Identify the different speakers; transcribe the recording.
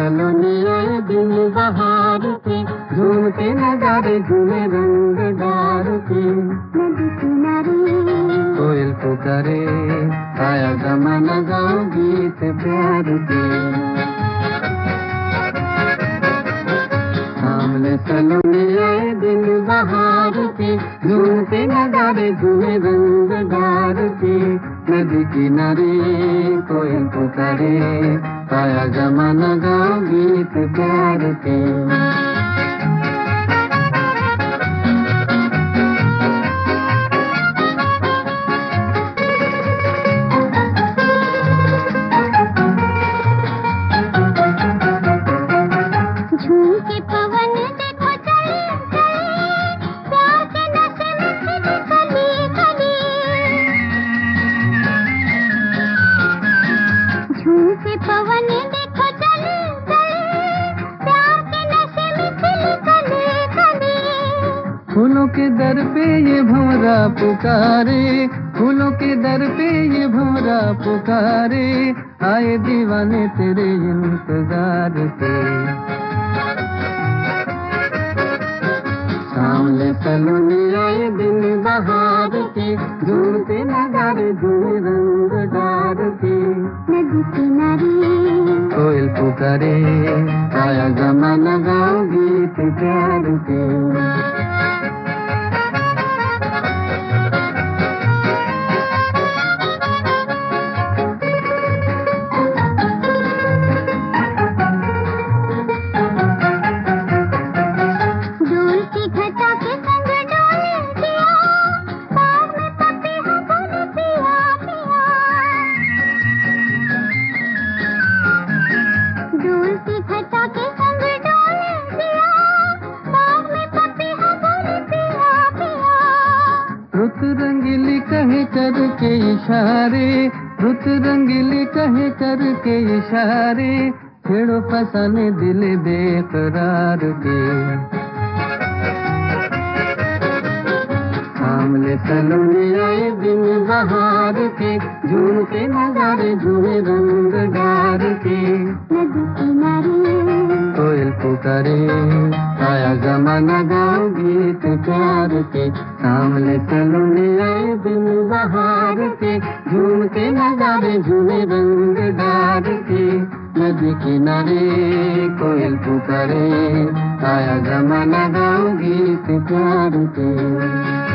Speaker 1: सलोनिया दिन बहार पे झूमते नजारे झूमे रंगदार पे
Speaker 2: नदी किनारे
Speaker 1: कोयल पुकारे, आया गमन गाँव गीत प्यार पे सामने सलोनिया दिन बहार पे झूमते नजारे झूमे रंगदार पे नदी किनारे कोयल पुकारे आया जमाना गा गीत प्यार के। फूलों के दर पे ये भंवरा पुकारे फूलों के दर पे ये भंवरा पुकारे आए दीवाने तेरे इंतज़ार पे। सामने सलोने आए दिन बहार के झूमते नगारे झूमे रंग डार के।
Speaker 2: नदी किनारे।
Speaker 1: कोयल पुकारे आया जमाना गाओ गीत प्यार के। कहे करके इशारे, रुत रंगीली कहे करके इशारे, छेड़ो फसाने दिल बेकरार के। सामने सलोने बहार के झूमते नजारे झूमे रंग डार के। कोयल पुकारे, आया जमाना गाओ गीत प्यार के। सामने सलोने आए दिन बहार के झूमते नजारे झूमे रंग डार के। नदी किनारे कोयल पुकारे, आया जमाना गाओ गीत प्यार के।